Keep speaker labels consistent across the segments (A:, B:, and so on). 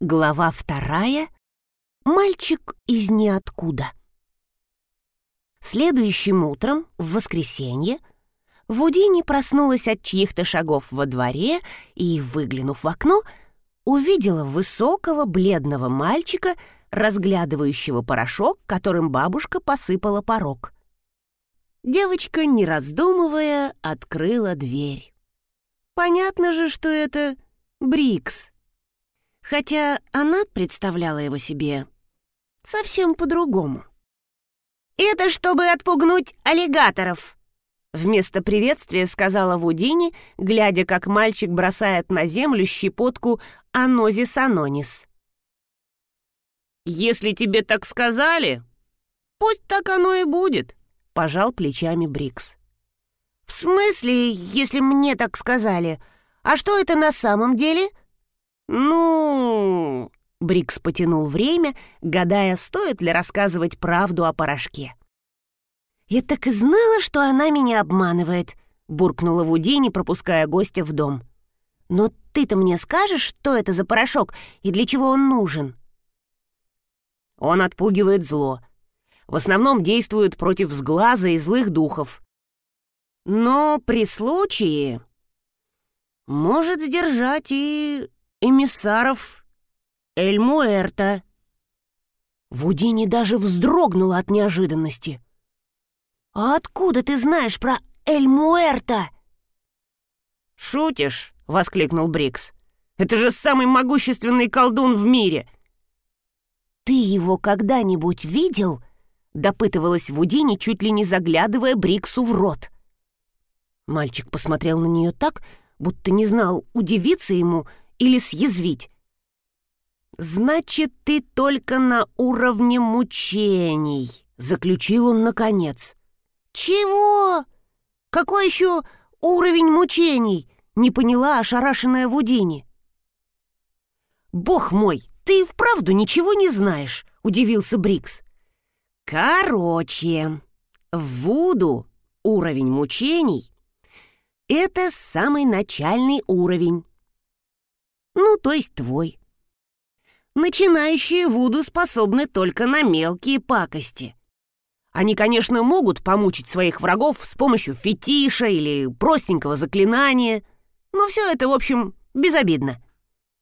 A: Глава вторая. Мальчик из ниоткуда. Следующим утром, в воскресенье, Вудини проснулась от чьих-то шагов во дворе и, выглянув в окно, увидела высокого бледного мальчика, разглядывающего порошок, которым бабушка посыпала порог. Девочка, не раздумывая, открыла дверь. Понятно же, что это Брикс — хотя она представляла его себе совсем по-другому. «Это чтобы отпугнуть аллигаторов!» Вместо приветствия сказала Вудини, глядя, как мальчик бросает на землю щепотку «Анозис анонис». «Если тебе так сказали, пусть так оно и будет», — пожал плечами Брикс. «В смысле, если мне так сказали? А что это на самом деле?» «Ну...» — Брикс потянул время, гадая, стоит ли рассказывать правду о порошке. «Я так и знала, что она меня обманывает», — буркнула Вудини, пропуская гостя в дом. «Но ты-то мне скажешь, что это за порошок и для чего он нужен?» Он отпугивает зло. В основном действует против сглаза и злых духов. Но при случае может сдержать и эмиссаров Эль-Муэрта». Вудини даже вздрогнула от неожиданности. «А откуда ты знаешь про Эль-Муэрта?»
B: «Шутишь?» — воскликнул Брикс. «Это же самый могущественный колдун в мире!»
A: «Ты его когда-нибудь видел?» — допытывалась Вудини, чуть ли не заглядывая Бриксу в рот. Мальчик посмотрел на нее так, будто не знал, удивиться ему или съязвить. «Значит, ты только на уровне мучений», — заключил он наконец. «Чего? Какой еще уровень мучений?» — не поняла ошарашенная Вудини. «Бог мой, ты вправду ничего не знаешь», — удивился Брикс. «Короче, в Вуду уровень мучений — это самый начальный уровень. Ну, то есть твой. Начинающие Вуду способны только на мелкие пакости. Они, конечно, могут помучить своих врагов с помощью фетиша или простенького заклинания, но все это, в общем, безобидно.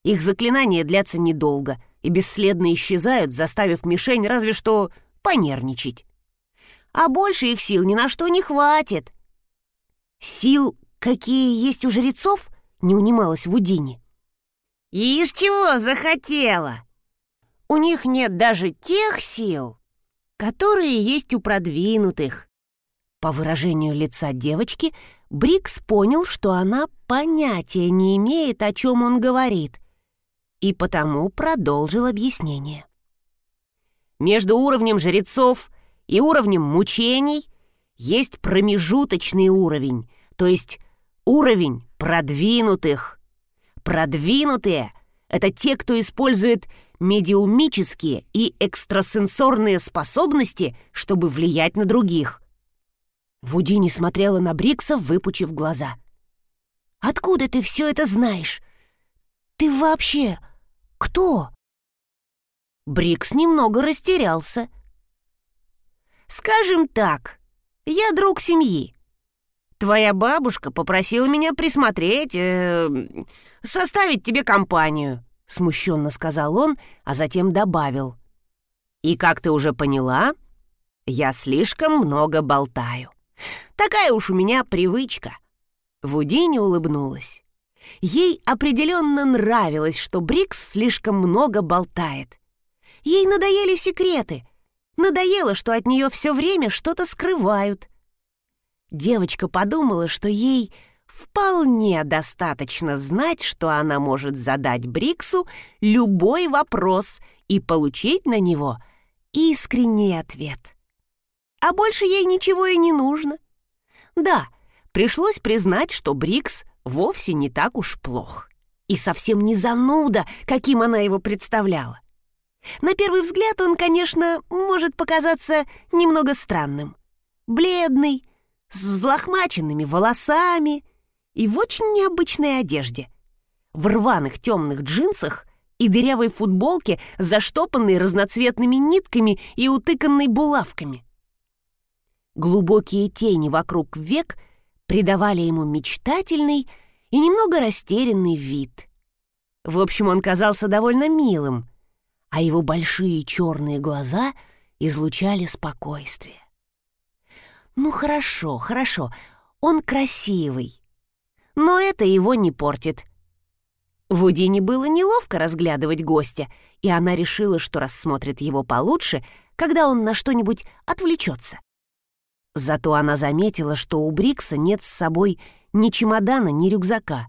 A: Их заклинания длятся недолго и бесследно исчезают, заставив мишень разве что понервничать. А больше их сил ни на что не хватит. Сил, какие есть у жрецов, не унималась в Удине. Ишь чего захотела? У них нет даже тех сил, которые есть у продвинутых. По выражению лица девочки, Брикс понял, что она понятия не имеет, о чем он говорит, и потому продолжил объяснение. Между уровнем жрецов и уровнем мучений есть промежуточный уровень, то есть уровень продвинутых. Продвинутые — это те, кто использует медиумические и экстрасенсорные способности, чтобы влиять на других. Вудини смотрела на Брикса, выпучив глаза. «Откуда ты все это знаешь? Ты вообще кто?» Брикс немного растерялся. «Скажем так, я друг семьи. Твоя бабушка попросила меня присмотреть, э, составить тебе компанию», — смущенно сказал он, а затем добавил. «И как ты уже поняла, я слишком много болтаю. Такая уж у меня привычка». Вудини улыбнулась. Ей определенно нравилось, что Брикс слишком много болтает. Ей надоели секреты. Надоело, что от нее все время что-то скрывают — Девочка подумала, что ей вполне достаточно знать, что она может задать Бриксу любой вопрос и получить на него искренний ответ. А больше ей ничего и не нужно. Да, пришлось признать, что Брикс вовсе не так уж плох. И совсем не зануда, каким она его представляла. На первый взгляд он, конечно, может показаться немного странным. Бледный, с взлохмаченными волосами и в очень необычной одежде. В рваных темных джинсах и дырявой футболке, заштопанной разноцветными нитками и утыканной булавками. Глубокие тени вокруг век придавали ему мечтательный и немного растерянный вид. В общем, он казался довольно милым, а его большие черные глаза излучали спокойствие. Ну хорошо, хорошо, он красивый, но это его не портит. Вудине было неловко разглядывать гостя, и она решила, что рассмотрит его получше, когда он на что-нибудь отвлечется. Зато она заметила, что у Брикса нет с собой ни чемодана, ни рюкзака.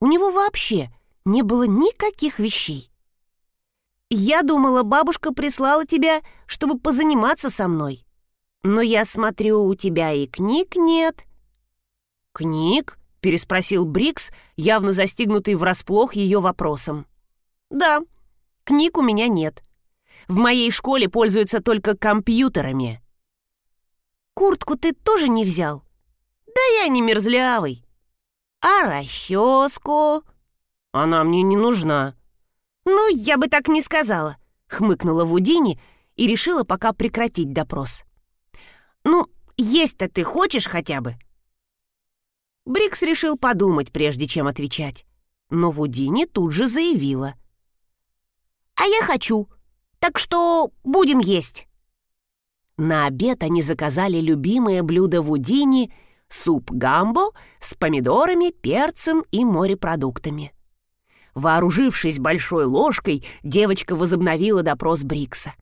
A: У него вообще не было никаких вещей. «Я думала, бабушка прислала тебя, чтобы позаниматься со мной. Но я смотрю, у тебя и книг нет». «Книг?» переспросил Брикс, явно застигнутый врасплох ее вопросом. «Да, книг у меня нет. В моей школе пользуются только компьютерами». «Куртку ты тоже не взял?» «Да я не мерзлявый». «А расческу?» «Она мне не нужна». «Ну, я бы так не сказала», — хмыкнула Вудини и решила пока прекратить допрос. «Ну, есть-то ты хочешь хотя бы?» Брикс решил подумать, прежде чем отвечать. Но Вудини тут же заявила. «А я хочу, так что будем есть». На обед они заказали любимое блюдо Вудини — суп гамбо с помидорами, перцем и морепродуктами. Вооружившись большой ложкой, девочка возобновила допрос Брикса.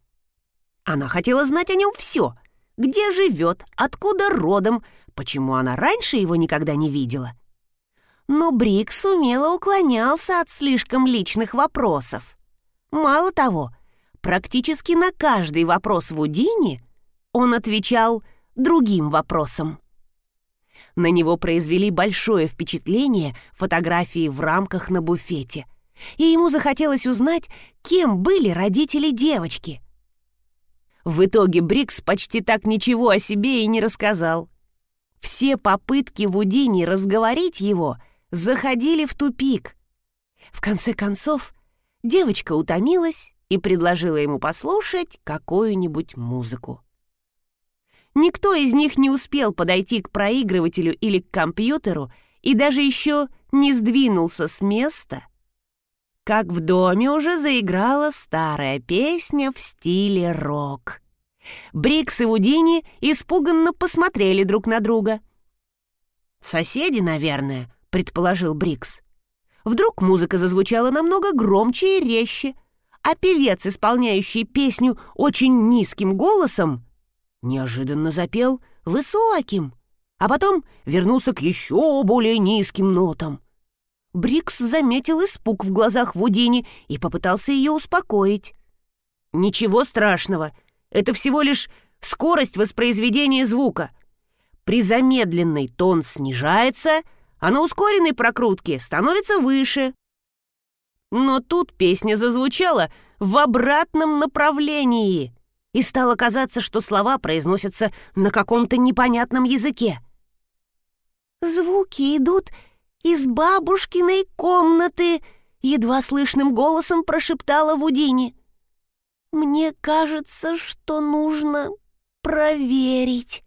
A: Она хотела знать о нем все — где живет, откуда родом, почему она раньше его никогда не видела. Но Брикс умело уклонялся от слишком личных вопросов. Мало того, практически на каждый вопрос Вудини он отвечал другим вопросом. На него произвели большое впечатление фотографии в рамках на буфете, и ему захотелось узнать, кем были родители девочки — в итоге Брикс почти так ничего о себе и не рассказал. Все попытки Вудини разговорить его заходили в тупик. В конце концов, девочка утомилась и предложила ему послушать какую-нибудь музыку. Никто из них не успел подойти к проигрывателю или к компьютеру и даже еще не сдвинулся с места, как в доме уже заиграла старая песня в стиле рок. Брикс и Удини испуганно посмотрели друг на друга. «Соседи, наверное», — предположил Брикс. Вдруг музыка зазвучала намного громче и резче, а певец, исполняющий песню очень низким голосом, неожиданно запел высоким, а потом вернулся к еще более низким нотам. Брикс заметил испуг в глазах Вудини и попытался ее успокоить. «Ничего страшного, это всего лишь скорость воспроизведения звука. При замедленной тон снижается, а на ускоренной прокрутке становится выше». Но тут песня зазвучала в обратном направлении, и стало казаться, что слова произносятся на каком-то непонятном языке. «Звуки идут из бабушкиной комнаты!» — едва слышным голосом прошептала Вудини. «Мне кажется, что нужно проверить».